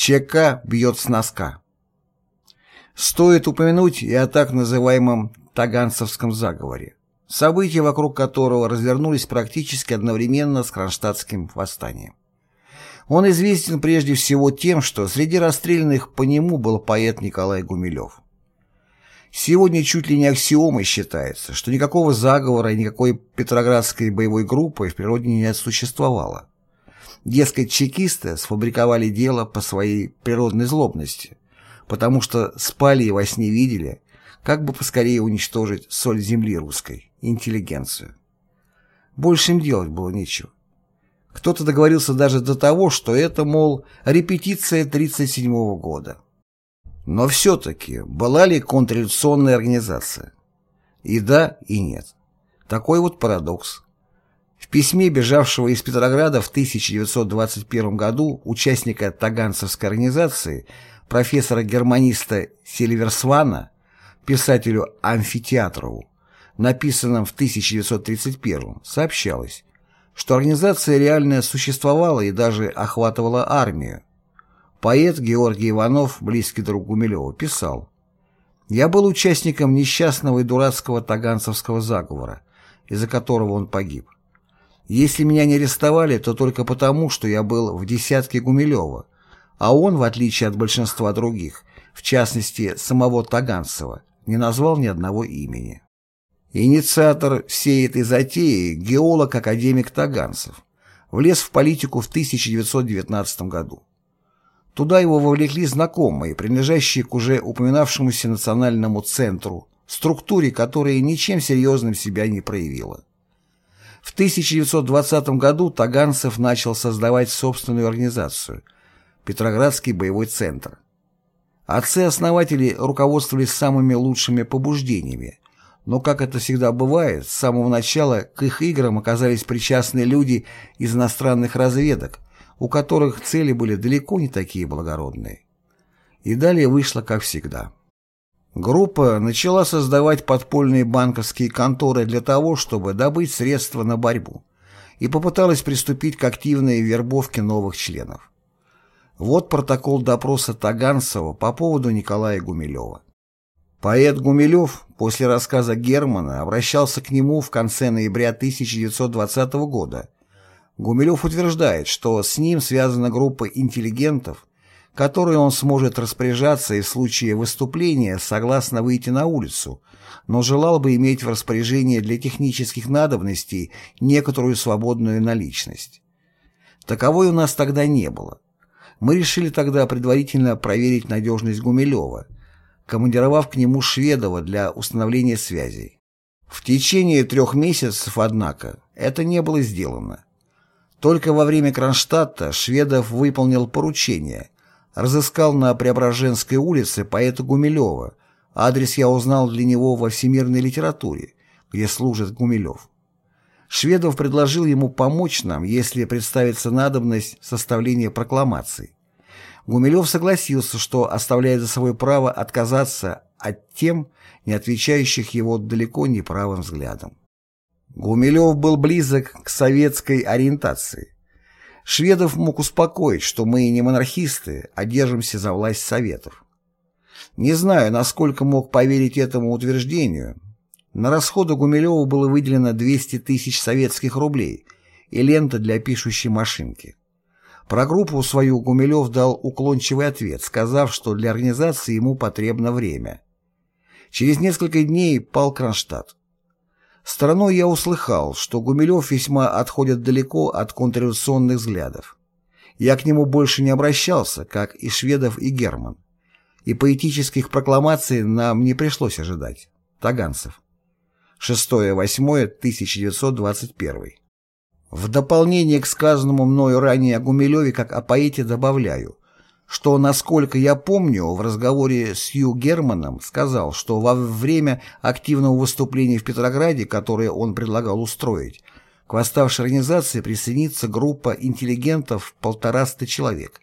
ЧК бьет с носка. Стоит упомянуть и о так называемом Таганцевском заговоре, события вокруг которого развернулись практически одновременно с Кронштадтским восстанием. Он известен прежде всего тем, что среди расстрелянных по нему был поэт Николай Гумилев. Сегодня чуть ли не аксиомой считается, что никакого заговора и никакой петроградской боевой группы в природе не существовало. Дескать, чекисты сфабриковали дело по своей природной злобности, потому что спали и во сне видели, как бы поскорее уничтожить соль земли русской, интеллигенцию. Больше им делать было нечего. Кто-то договорился даже до того, что это, мол, репетиция 1937 года. Но все-таки была ли контрреволюционная организация? И да, и нет. Такой вот парадокс. В письме бежавшего из Петрограда в 1921 году участника Таганцевской организации профессора-германиста Сильверсвана писателю Амфитеатрову, написанном в 1931 сообщалось, что организация реально существовала и даже охватывала армию. Поэт Георгий Иванов, близкий друг Гумилева, писал «Я был участником несчастного и дурацкого таганцевского заговора, из-за которого он погиб. Если меня не арестовали, то только потому, что я был в десятке Гумилева, а он, в отличие от большинства других, в частности самого Таганцева, не назвал ни одного имени. Инициатор всей этой затеи – геолог-академик Таганцев. Влез в политику в 1919 году. Туда его вовлекли знакомые, принадлежащие к уже упоминавшемуся национальному центру, структуре, которая ничем серьезным себя не проявила. В 1920 году Таганцев начал создавать собственную организацию – Петроградский боевой центр. Отцы-основатели руководствовались самыми лучшими побуждениями, но, как это всегда бывает, с самого начала к их играм оказались причастны люди из иностранных разведок, у которых цели были далеко не такие благородные. И далее вышло как всегда. Группа начала создавать подпольные банковские конторы для того, чтобы добыть средства на борьбу, и попыталась приступить к активной вербовке новых членов. Вот протокол допроса Таганцева по поводу Николая Гумилева. Поэт Гумилев после рассказа Германа обращался к нему в конце ноября 1920 года. Гумилев утверждает, что с ним связана группа интеллигентов, которой он сможет распоряжаться и в случае выступления согласно выйти на улицу, но желал бы иметь в распоряжении для технических надобностей некоторую свободную наличность. Таковой у нас тогда не было. Мы решили тогда предварительно проверить надежность Гумилева – командировав к нему Шведова для установления связей. В течение трех месяцев, однако, это не было сделано. Только во время Кронштадта Шведов выполнил поручение, разыскал на Преображенской улице поэта Гумилева, адрес я узнал для него во всемирной литературе, где служит Гумилев. Шведов предложил ему помочь нам, если представится надобность составления прокламации. Гумилев согласился, что оставляет за собой право отказаться от тем, не отвечающих его далеко не правым взглядам. Гумилев был близок к советской ориентации. Шведов мог успокоить, что мы не монархисты, а держимся за власть Советов. Не знаю, насколько мог поверить этому утверждению. На расходы Гумилева было выделено 200 тысяч советских рублей и лента для пишущей машинки. Про группу свою Гумилев дал уклончивый ответ, сказав, что для организации ему потребно время. Через несколько дней пал Кронштадт. Стороной я услыхал, что Гумилев весьма отходит далеко от контрреволюционных взглядов. Я к нему больше не обращался, как и Шведов и Герман. И поэтических прокламаций нам не пришлось ожидать. Таганцев. 6-8-1921. В дополнение к сказанному мною ранее о Гумилеве как о поэте добавляю, что, насколько я помню, в разговоре с Ю Германом сказал, что во время активного выступления в Петрограде, которое он предлагал устроить, к восставшей организации присоединится группа интеллигентов полтораста человек.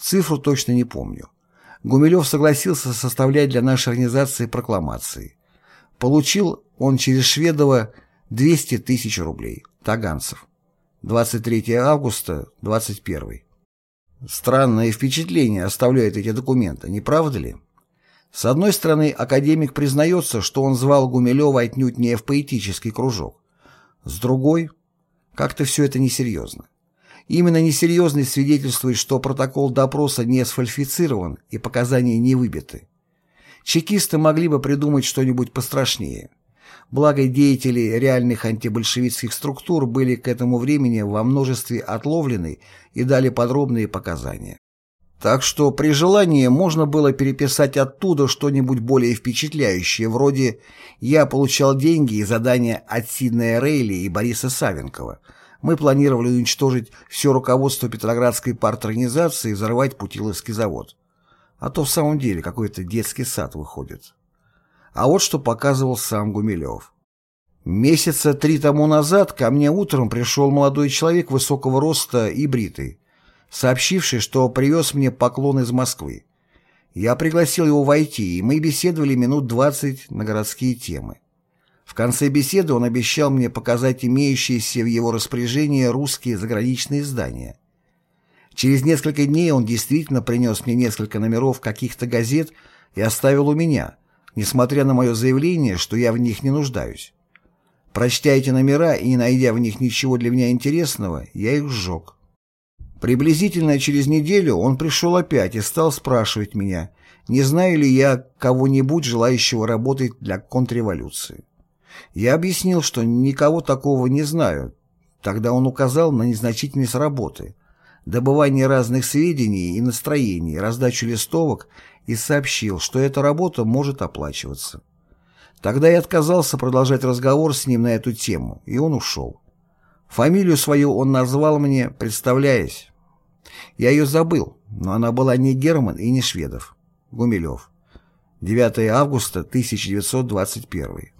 Цифру точно не помню. Гумилев согласился составлять для нашей организации прокламации. Получил он через Шведова 200 тысяч рублей. Таганцев. 23 августа, 21. Странное впечатление оставляют эти документы, не правда ли? С одной стороны, академик признается, что он звал Гумилева отнюдь не в поэтический кружок. С другой, как-то все это несерьезно. Именно несерьезность свидетельствует, что протокол допроса не сфальсифицирован и показания не выбиты. Чекисты могли бы придумать что-нибудь пострашнее. Благо деятели реальных антибольшевистских структур были к этому времени во множестве отловлены и дали подробные показания. Так что при желании можно было переписать оттуда что-нибудь более впечатляющее, вроде «Я получал деньги и задания от Сиднея Рейли и Бориса Савенкова. Мы планировали уничтожить все руководство Петроградской парторганизации и взорвать Путиловский завод». А то в самом деле какой-то детский сад выходит. А вот что показывал сам Гумилев. Месяца три тому назад ко мне утром пришел молодой человек высокого роста и бритый, сообщивший, что привез мне поклон из Москвы. Я пригласил его войти, и мы беседовали минут двадцать на городские темы. В конце беседы он обещал мне показать имеющиеся в его распоряжении русские заграничные издания. Через несколько дней он действительно принес мне несколько номеров каких-то газет и оставил у меня, несмотря на мое заявление, что я в них не нуждаюсь. Прочтя эти номера и не найдя в них ничего для меня интересного, я их сжег. Приблизительно через неделю он пришел опять и стал спрашивать меня, не знаю ли я кого-нибудь, желающего работать для контрреволюции. Я объяснил, что никого такого не знаю. Тогда он указал на незначительность работы – добывание разных сведений и настроений, раздачу листовок и сообщил, что эта работа может оплачиваться. Тогда я отказался продолжать разговор с ним на эту тему, и он ушел. Фамилию свою он назвал мне, представляясь. Я ее забыл, но она была не Герман и не Шведов. Гумилев. 9 августа 1921.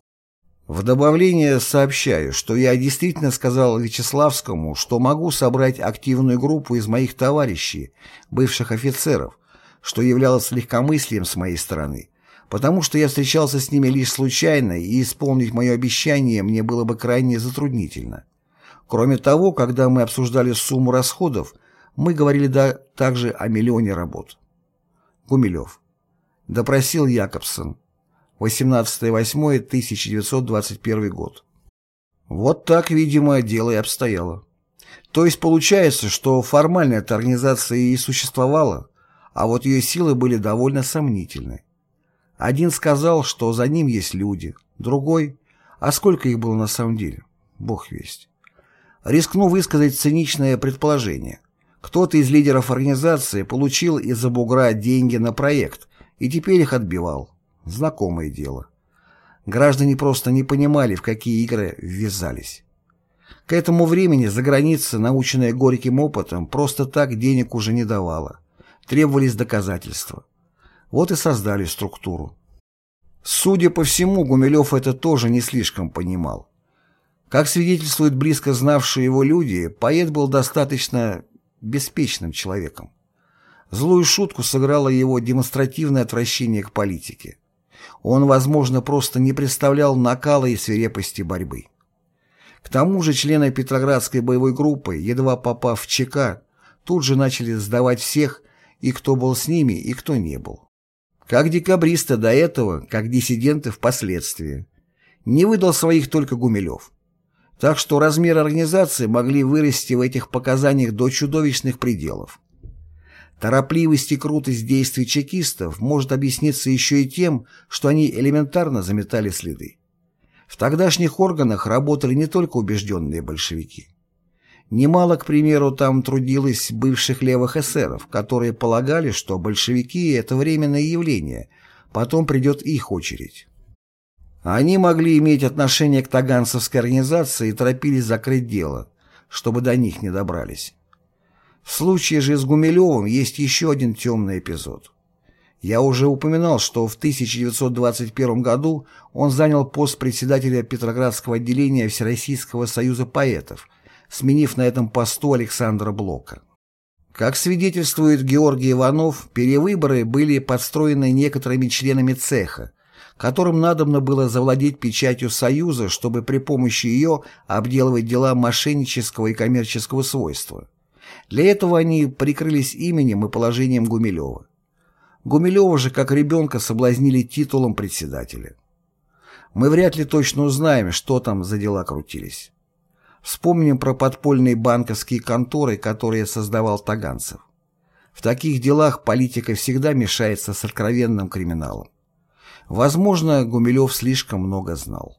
В добавление сообщаю, что я действительно сказал Вячеславскому, что могу собрать активную группу из моих товарищей, бывших офицеров, что являлось легкомыслием с моей стороны, потому что я встречался с ними лишь случайно, и исполнить мое обещание мне было бы крайне затруднительно. Кроме того, когда мы обсуждали сумму расходов, мы говорили да, также о миллионе работ. Гумилев. Допросил Якобсон. 18.08.1921 год. Вот так, видимо, дело и обстояло. То есть получается, что формально эта организация и существовала, а вот ее силы были довольно сомнительны. Один сказал, что за ним есть люди, другой, а сколько их было на самом деле, бог весть. Рискну высказать циничное предположение. Кто-то из лидеров организации получил из-за бугра деньги на проект и теперь их отбивал. Знакомое дело. Граждане просто не понимали, в какие игры ввязались. К этому времени за граница, наученная горьким опытом, просто так денег уже не давала. Требовались доказательства. Вот и создали структуру. Судя по всему, Гумилев это тоже не слишком понимал. Как свидетельствуют близко знавшие его люди, поэт был достаточно беспечным человеком. Злую шутку сыграло его демонстративное отвращение к политике. Он, возможно, просто не представлял накала и свирепости борьбы. К тому же члены Петроградской боевой группы, едва попав в ЧК, тут же начали сдавать всех, и кто был с ними, и кто не был. Как декабристы до этого, как диссиденты впоследствии. Не выдал своих только Гумилев. Так что размеры организации могли вырасти в этих показаниях до чудовищных пределов. Торопливость и крутость действий чекистов может объясниться еще и тем, что они элементарно заметали следы. В тогдашних органах работали не только убежденные большевики. Немало, к примеру, там трудилось бывших левых эсеров, которые полагали, что большевики – это временное явление, потом придет их очередь. Они могли иметь отношение к таганцевской организации и торопились закрыть дело, чтобы до них не добрались. В случае же с Гумилевым есть еще один темный эпизод. Я уже упоминал, что в 1921 году он занял пост председателя Петроградского отделения Всероссийского союза поэтов, сменив на этом посту Александра Блока. Как свидетельствует Георгий Иванов, перевыборы были подстроены некоторыми членами цеха, которым надобно было завладеть печатью Союза, чтобы при помощи ее обделывать дела мошеннического и коммерческого свойства Для этого они прикрылись именем и положением Гумилева. Гумилева же как ребенка соблазнили титулом председателя. Мы вряд ли точно узнаем, что там за дела крутились. Вспомним про подпольные банковские конторы, которые создавал Таганцев. В таких делах политика всегда мешается с откровенным криминалом. Возможно, Гумилев слишком много знал.